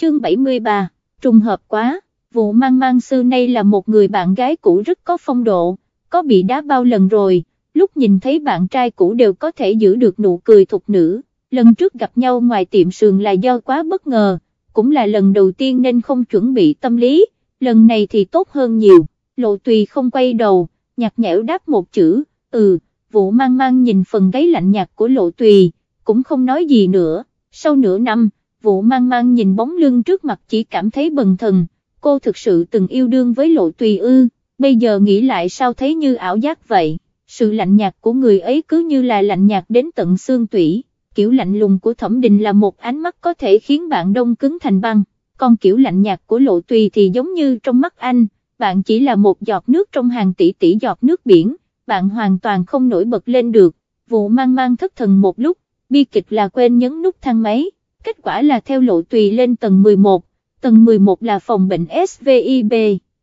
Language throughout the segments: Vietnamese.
chương 73, trùng hợp quá, vụ mang mang xưa nay là một người bạn gái cũ rất có phong độ, có bị đá bao lần rồi, lúc nhìn thấy bạn trai cũ đều có thể giữ được nụ cười thục nữ, lần trước gặp nhau ngoài tiệm sườn là do quá bất ngờ, cũng là lần đầu tiên nên không chuẩn bị tâm lý, lần này thì tốt hơn nhiều, lộ tùy không quay đầu, nhạt nhẽo đáp một chữ, ừ, vụ mang mang nhìn phần gáy lạnh nhạt của lộ tùy, cũng không nói gì nữa, sau nửa năm, vụ mang mang nhìn bóng lưng trước mặt chỉ cảm thấy bần thần, cô thực sự từng yêu đương với lộ tùy ư, bây giờ nghĩ lại sao thấy như ảo giác vậy, sự lạnh nhạt của người ấy cứ như là lạnh nhạt đến tận xương tủy, kiểu lạnh lùng của thẩm đình là một ánh mắt có thể khiến bạn đông cứng thành băng, còn kiểu lạnh nhạt của lộ tùy thì giống như trong mắt anh, bạn chỉ là một giọt nước trong hàng tỷ tỷ giọt nước biển, bạn hoàn toàn không nổi bật lên được, vụ mang mang thất thần một lúc, bi kịch là quên nhấn nút thang máy, kết quả là theo lộ tùy lên tầng 11, tầng 11 là phòng bệnh SVIB,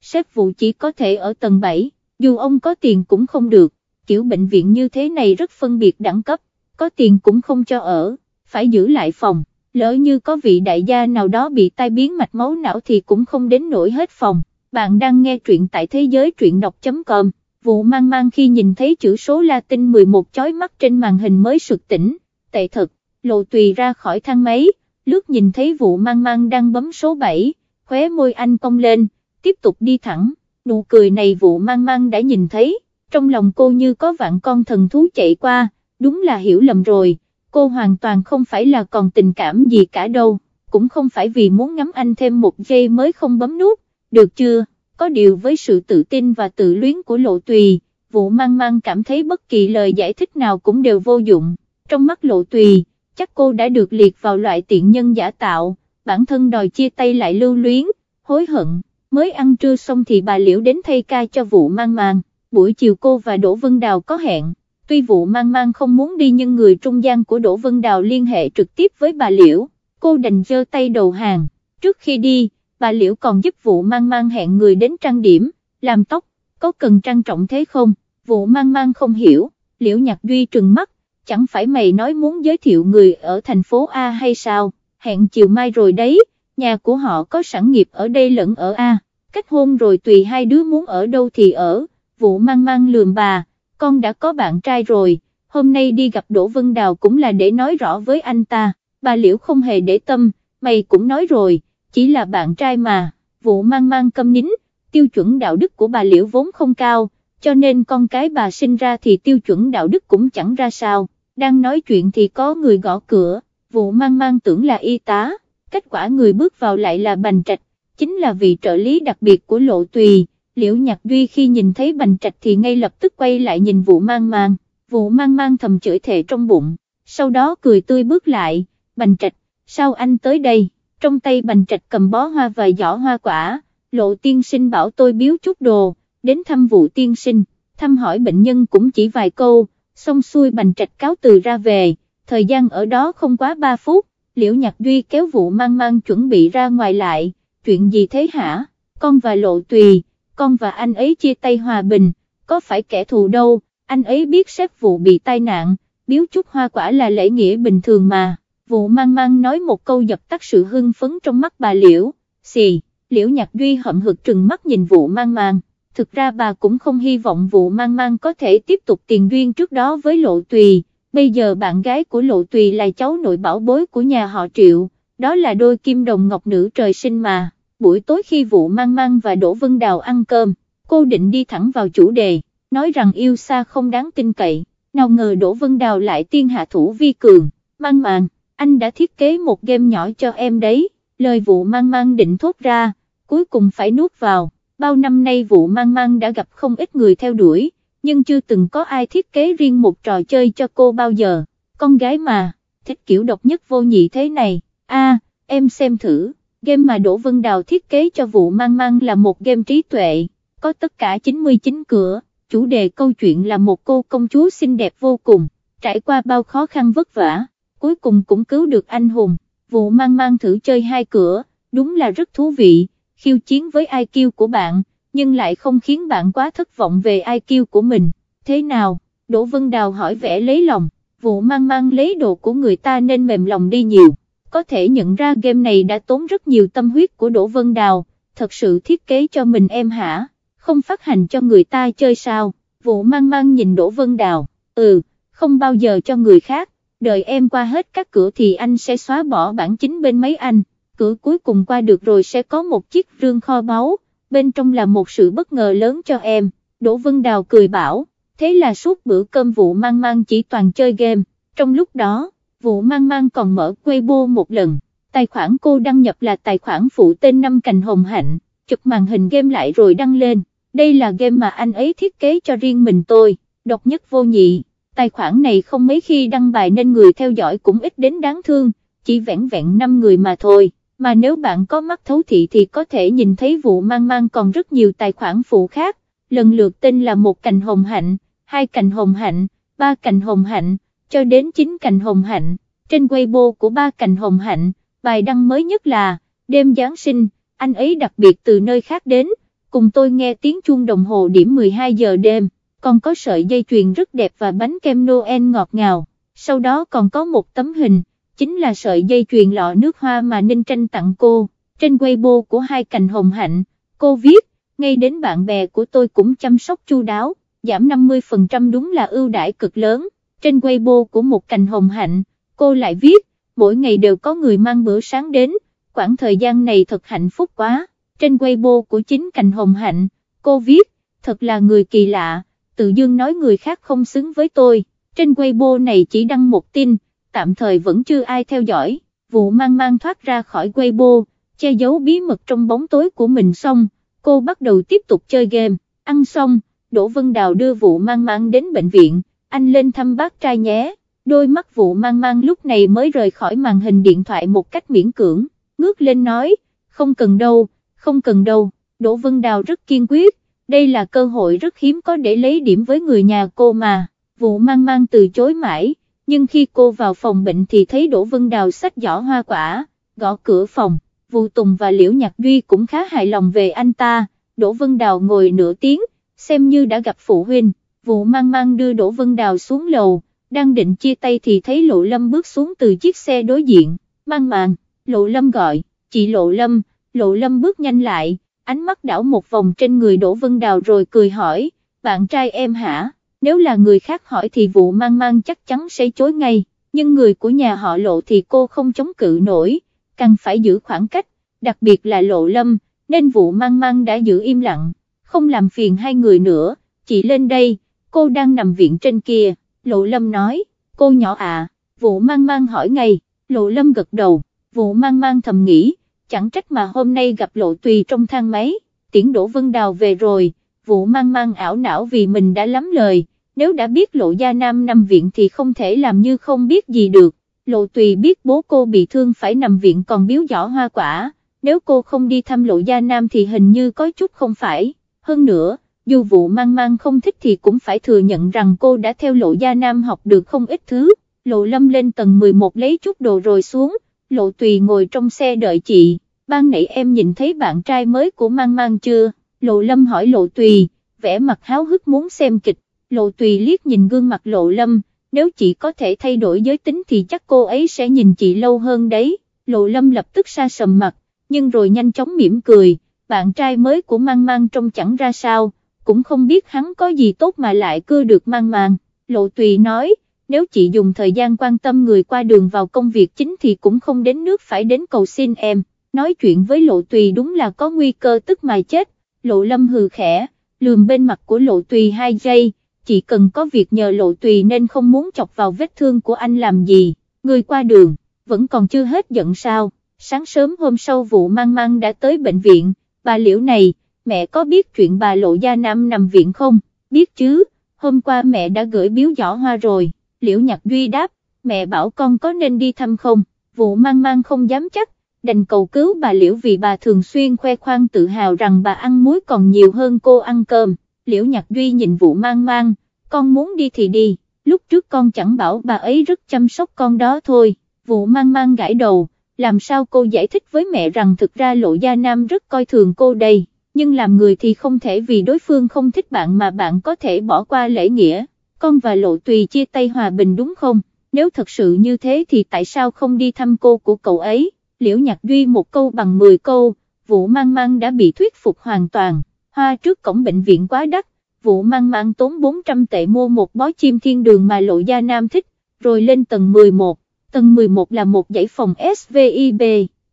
sếp vụ chỉ có thể ở tầng 7, dù ông có tiền cũng không được, kiểu bệnh viện như thế này rất phân biệt đẳng cấp, có tiền cũng không cho ở, phải giữ lại phòng, lỡ như có vị đại gia nào đó bị tai biến mạch máu não thì cũng không đến nổi hết phòng. Bạn đang nghe truyện tại thế giới truyện đọc.com, vụ mang mang khi nhìn thấy chữ số Latin 11 chói mắt trên màn hình mới sực tỉnh, tệ thật, lộ tùy ra khỏi thang máy, lướt nhìn thấy vụ mang mang đang bấm số 7, khóe môi anh cong lên, tiếp tục đi thẳng, nụ cười này vụ mang mang đã nhìn thấy, trong lòng cô như có vạn con thần thú chạy qua, đúng là hiểu lầm rồi, cô hoàn toàn không phải là còn tình cảm gì cả đâu, cũng không phải vì muốn ngắm anh thêm một giây mới không bấm nút, được chưa, có điều với sự tự tin và tự luyến của lộ tùy, vụ mang mang cảm thấy bất kỳ lời giải thích nào cũng đều vô dụng, trong mắt lộ tùy, chắc cô đã được liệt vào loại tiện nhân giả tạo, bản thân đòi chia tay lại lưu luyến, hối hận, mới ăn trưa xong thì bà Liễu đến thay ca cho vụ mang mang, buổi chiều cô và Đỗ Vân Đào có hẹn, tuy vụ mang mang không muốn đi nhưng người trung gian của Đỗ Vân Đào liên hệ trực tiếp với bà Liễu, cô đành giơ tay đầu hàng, trước khi đi, bà Liễu còn giúp vụ mang mang hẹn người đến trang điểm, làm tóc, có cần trang trọng thế không, vụ mang mang không hiểu, Liễu Nhạc Duy trừng mắt, chẳng phải mày nói muốn giới thiệu người ở thành phố A hay sao, hẹn chiều mai rồi đấy, nhà của họ có sẵn nghiệp ở đây lẫn ở A, kết hôn rồi tùy hai đứa muốn ở đâu thì ở, vụ mang mang lườm bà, con đã có bạn trai rồi, hôm nay đi gặp Đỗ Vân Đào cũng là để nói rõ với anh ta, bà Liễu không hề để tâm, mày cũng nói rồi chỉ là bạn trai mà, vụ mang mang câm nín, tiêu chuẩn đạo đức của bà Liễu vốn không cao, cho nên con cái bà sinh ra thì tiêu chuẩn đạo đức cũng chẳng ra sao, đang nói chuyện thì có người gõ cửa, vụ mang mang tưởng là y tá, kết quả người bước vào lại là Bành Trạch, chính là vị trợ lý đặc biệt của Lộ Tùy, Liễu Nhạc Duy khi nhìn thấy Bành Trạch thì ngay lập tức quay lại nhìn vụ mang mang, vụ mang mang thầm chửi thề trong bụng, sau đó cười tươi bước lại, Bành Trạch, sao anh tới đây? trong tay bành trạch cầm bó hoa và giỏ hoa quả, lộ tiên sinh bảo tôi biếu chút đồ, đến thăm vụ tiên sinh, thăm hỏi bệnh nhân cũng chỉ vài câu, xong xuôi bành trạch cáo từ ra về, thời gian ở đó không quá 3 phút, liễu nhạc duy kéo vụ mang mang chuẩn bị ra ngoài lại, chuyện gì thế hả, con và lộ tùy, con và anh ấy chia tay hòa bình, có phải kẻ thù đâu, anh ấy biết sếp vụ bị tai nạn, biếu chút hoa quả là lễ nghĩa bình thường mà. Vụ mang mang nói một câu dập tắt sự hưng phấn trong mắt bà Liễu, xì, Liễu Nhạc Duy hậm hực trừng mắt nhìn vụ mang mang, thực ra bà cũng không hy vọng vụ mang mang có thể tiếp tục tiền duyên trước đó với Lộ Tùy, bây giờ bạn gái của Lộ Tùy là cháu nội bảo bối của nhà họ Triệu, đó là đôi kim đồng ngọc nữ trời sinh mà, buổi tối khi vụ mang mang và Đỗ Vân Đào ăn cơm, cô định đi thẳng vào chủ đề, nói rằng yêu xa không đáng tin cậy, nào ngờ Đỗ Vân Đào lại tiên hạ thủ vi cường, mang mang, anh đã thiết kế một game nhỏ cho em đấy, lời vụ mang mang định thốt ra, cuối cùng phải nuốt vào, bao năm nay vụ mang mang đã gặp không ít người theo đuổi, nhưng chưa từng có ai thiết kế riêng một trò chơi cho cô bao giờ, con gái mà, thích kiểu độc nhất vô nhị thế này, a em xem thử, game mà Đỗ Vân Đào thiết kế cho vụ mang mang là một game trí tuệ, có tất cả 99 cửa, chủ đề câu chuyện là một cô công chúa xinh đẹp vô cùng, trải qua bao khó khăn vất vả cuối cùng cũng cứu được anh hùng, vụ mang mang thử chơi hai cửa, đúng là rất thú vị, khiêu chiến với IQ của bạn, nhưng lại không khiến bạn quá thất vọng về IQ của mình, thế nào, Đỗ Vân Đào hỏi vẻ lấy lòng, vụ mang mang lấy đồ của người ta nên mềm lòng đi nhiều, có thể nhận ra game này đã tốn rất nhiều tâm huyết của Đỗ Vân Đào, thật sự thiết kế cho mình em hả, không phát hành cho người ta chơi sao, vụ mang mang nhìn Đỗ Vân Đào, ừ, không bao giờ cho người khác, đợi em qua hết các cửa thì anh sẽ xóa bỏ bản chính bên mấy anh, cửa cuối cùng qua được rồi sẽ có một chiếc rương kho báu, bên trong là một sự bất ngờ lớn cho em, Đỗ Vân Đào cười bảo, thế là suốt bữa cơm vụ mang mang chỉ toàn chơi game, trong lúc đó, vụ mang mang còn mở Weibo một lần, tài khoản cô đăng nhập là tài khoản phụ tên năm cành hồng hạnh, chụp màn hình game lại rồi đăng lên, đây là game mà anh ấy thiết kế cho riêng mình tôi, độc nhất vô nhị, tài khoản này không mấy khi đăng bài nên người theo dõi cũng ít đến đáng thương, chỉ vẹn vẹn 5 người mà thôi, mà nếu bạn có mắt thấu thị thì có thể nhìn thấy vụ mang mang còn rất nhiều tài khoản phụ khác, lần lượt tên là một cành hồng hạnh, hai cành hồng hạnh, ba cành hồng hạnh, cho đến chín cành hồng hạnh, trên Weibo của ba cành hồng hạnh, bài đăng mới nhất là, đêm Giáng sinh, anh ấy đặc biệt từ nơi khác đến, cùng tôi nghe tiếng chuông đồng hồ điểm 12 giờ đêm, còn có sợi dây chuyền rất đẹp và bánh kem Noel ngọt ngào, sau đó còn có một tấm hình, chính là sợi dây chuyền lọ nước hoa mà Ninh Tranh tặng cô, trên Weibo của hai cành hồng hạnh, cô viết, ngay đến bạn bè của tôi cũng chăm sóc chu đáo, giảm 50% đúng là ưu đãi cực lớn, trên Weibo của một cành hồng hạnh, cô lại viết, mỗi ngày đều có người mang bữa sáng đến, khoảng thời gian này thật hạnh phúc quá, trên Weibo của chính cành hồng hạnh, cô viết, thật là người kỳ lạ, tự dưng nói người khác không xứng với tôi, trên Weibo này chỉ đăng một tin, tạm thời vẫn chưa ai theo dõi, vụ mang mang thoát ra khỏi Weibo, che giấu bí mật trong bóng tối của mình xong, cô bắt đầu tiếp tục chơi game, ăn xong, Đỗ Vân Đào đưa vụ mang mang đến bệnh viện, anh lên thăm bác trai nhé, đôi mắt vụ mang mang lúc này mới rời khỏi màn hình điện thoại một cách miễn cưỡng, ngước lên nói, không cần đâu, không cần đâu, Đỗ Vân Đào rất kiên quyết, đây là cơ hội rất hiếm có để lấy điểm với người nhà cô mà, vụ mang mang từ chối mãi, nhưng khi cô vào phòng bệnh thì thấy Đỗ Vân Đào sách giỏ hoa quả, gõ cửa phòng, Vu Tùng và Liễu Nhạc Duy cũng khá hài lòng về anh ta, Đỗ Vân Đào ngồi nửa tiếng, xem như đã gặp phụ huynh, Vu mang mang đưa Đỗ Vân Đào xuống lầu, đang định chia tay thì thấy Lộ Lâm bước xuống từ chiếc xe đối diện, mang màng, Lộ Lâm gọi, chị Lộ Lâm, Lộ Lâm bước nhanh lại, ánh mắt đảo một vòng trên người Đỗ Vân Đào rồi cười hỏi, bạn trai em hả, nếu là người khác hỏi thì vụ mang mang chắc chắn sẽ chối ngay, nhưng người của nhà họ Lộ thì cô không chống cự nổi, càng phải giữ khoảng cách, đặc biệt là Lộ Lâm, nên vụ mang mang đã giữ im lặng, không làm phiền hai người nữa, chị lên đây, cô đang nằm viện trên kia, Lộ Lâm nói, cô nhỏ à, vụ mang mang hỏi ngay, Lộ Lâm gật đầu, vụ mang mang thầm nghĩ, chẳng trách mà hôm nay gặp Lộ Tùy trong thang máy, tiễn đổ Vân Đào về rồi, vụ mang mang ảo não vì mình đã lắm lời, nếu đã biết Lộ Gia Nam nằm viện thì không thể làm như không biết gì được, Lộ Tùy biết bố cô bị thương phải nằm viện còn biếu giỏ hoa quả, nếu cô không đi thăm Lộ Gia Nam thì hình như có chút không phải. Hơn nữa, dù vụ mang mang không thích thì cũng phải thừa nhận rằng cô đã theo lộ gia nam học được không ít thứ, lộ lâm lên tầng 11 lấy chút đồ rồi xuống, lộ tùy ngồi trong xe đợi chị, ban nãy em nhìn thấy bạn trai mới của mang mang chưa, lộ lâm hỏi lộ tùy, vẻ mặt háo hức muốn xem kịch, lộ tùy liếc nhìn gương mặt lộ lâm, nếu chị có thể thay đổi giới tính thì chắc cô ấy sẽ nhìn chị lâu hơn đấy, lộ lâm lập tức xa sầm mặt, nhưng rồi nhanh chóng mỉm cười bạn trai mới của mang mang trông chẳng ra sao, cũng không biết hắn có gì tốt mà lại cưa được mang mang, lộ tùy nói, nếu chị dùng thời gian quan tâm người qua đường vào công việc chính thì cũng không đến nước phải đến cầu xin em, nói chuyện với lộ tùy đúng là có nguy cơ tức mà chết, lộ lâm hừ khẽ, lườm bên mặt của lộ tùy hai giây, chỉ cần có việc nhờ lộ tùy nên không muốn chọc vào vết thương của anh làm gì, người qua đường, vẫn còn chưa hết giận sao, sáng sớm hôm sau vụ mang mang đã tới bệnh viện, bà liễu này, mẹ có biết chuyện bà lộ gia nam nằm viện không, biết chứ, hôm qua mẹ đã gửi biếu giỏ hoa rồi, liễu nhạc duy đáp, mẹ bảo con có nên đi thăm không, vụ mang mang không dám chắc, đành cầu cứu bà liễu vì bà thường xuyên khoe khoang tự hào rằng bà ăn muối còn nhiều hơn cô ăn cơm, liễu nhạc duy nhìn vụ mang mang, con muốn đi thì đi, lúc trước con chẳng bảo bà ấy rất chăm sóc con đó thôi, vụ mang mang gãi đầu, làm sao cô giải thích với mẹ rằng thực ra Lộ Gia Nam rất coi thường cô đây, nhưng làm người thì không thể vì đối phương không thích bạn mà bạn có thể bỏ qua lễ nghĩa, con và Lộ Tùy chia tay hòa bình đúng không, nếu thật sự như thế thì tại sao không đi thăm cô của cậu ấy, liễu nhạc duy một câu bằng 10 câu, vụ mang mang đã bị thuyết phục hoàn toàn, hoa trước cổng bệnh viện quá đắt, vụ mang mang tốn 400 tệ mua một bó chim thiên đường mà lộ gia nam thích, rồi lên tầng 11, tầng 11 là một dãy phòng SVIB,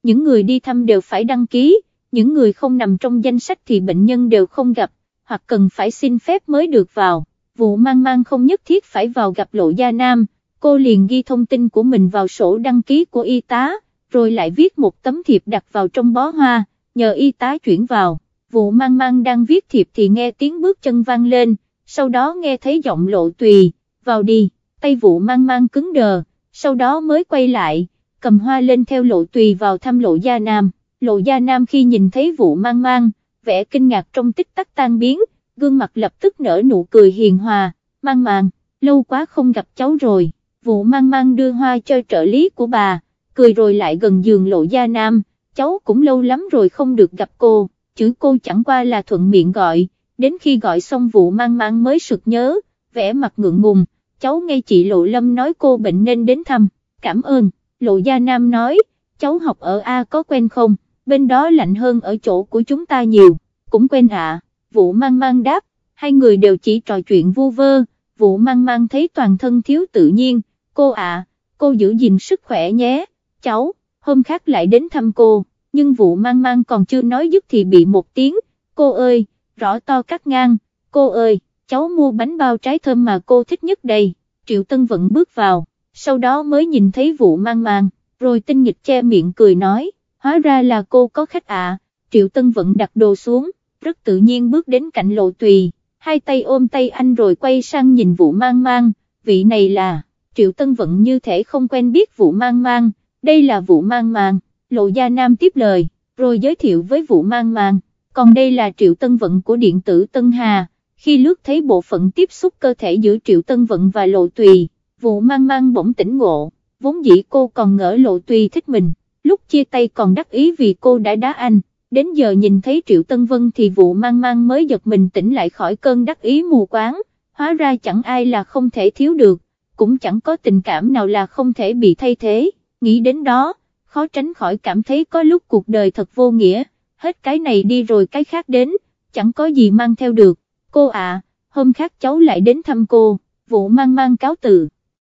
những người đi thăm đều phải đăng ký, những người không nằm trong danh sách thì bệnh nhân đều không gặp, hoặc cần phải xin phép mới được vào, vụ mang mang không nhất thiết phải vào gặp lộ gia nam, cô liền ghi thông tin của mình vào sổ đăng ký của y tá, rồi lại viết một tấm thiệp đặt vào trong bó hoa, nhờ y tá chuyển vào, vụ mang mang đang viết thiệp thì nghe tiếng bước chân vang lên, sau đó nghe thấy giọng lộ tùy, vào đi, tay vụ mang mang cứng đờ, sau đó mới quay lại, cầm hoa lên theo lộ tùy vào thăm lộ gia nam, lộ gia nam khi nhìn thấy vụ mang mang, vẻ kinh ngạc trong tích tắc tan biến, gương mặt lập tức nở nụ cười hiền hòa, mang mang, lâu quá không gặp cháu rồi, vụ mang mang đưa hoa cho trợ lý của bà, cười rồi lại gần giường lộ gia nam, cháu cũng lâu lắm rồi không được gặp cô, chữ cô chẳng qua là thuận miệng gọi, đến khi gọi xong vụ mang mang mới sực nhớ, vẻ mặt ngượng ngùng, cháu nghe chị Lộ Lâm nói cô bệnh nên đến thăm, cảm ơn, Lộ Gia Nam nói, cháu học ở A có quen không, bên đó lạnh hơn ở chỗ của chúng ta nhiều, cũng quen ạ, vụ mang mang đáp, hai người đều chỉ trò chuyện vu vơ, vụ mang mang thấy toàn thân thiếu tự nhiên, cô ạ, cô giữ gìn sức khỏe nhé, cháu, hôm khác lại đến thăm cô, nhưng vụ mang mang còn chưa nói dứt thì bị một tiếng, cô ơi, rõ to cắt ngang, cô ơi, cháu mua bánh bao trái thơm mà cô thích nhất đây, Triệu Tân vẫn bước vào, sau đó mới nhìn thấy vụ mang mang, rồi tinh nghịch che miệng cười nói, hóa ra là cô có khách ạ, Triệu Tân vẫn đặt đồ xuống, rất tự nhiên bước đến cạnh lộ tùy, hai tay ôm tay anh rồi quay sang nhìn vụ mang mang, vị này là, Triệu Tân vẫn như thể không quen biết vụ mang mang, đây là vụ mang mang, lộ gia nam tiếp lời, rồi giới thiệu với vụ mang mang, còn đây là Triệu Tân Vận của điện tử Tân Hà, khi lướt thấy bộ phận tiếp xúc cơ thể giữa Triệu Tân Vận và lộ tùy, vụ mang mang bỗng tỉnh ngộ, vốn dĩ cô còn ngỡ lộ tùy thích mình, lúc chia tay còn đắc ý vì cô đã đá anh. Đến giờ nhìn thấy Triệu Tân Vân thì vụ mang mang mới giật mình tỉnh lại khỏi cơn đắc ý mù quáng, hóa ra chẳng ai là không thể thiếu được, cũng chẳng có tình cảm nào là không thể bị thay thế, nghĩ đến đó, khó tránh khỏi cảm thấy có lúc cuộc đời thật vô nghĩa, hết cái này đi rồi cái khác đến, chẳng có gì mang theo được, cô ạ, hôm khác cháu lại đến thăm cô, vụ mang mang cáo từ.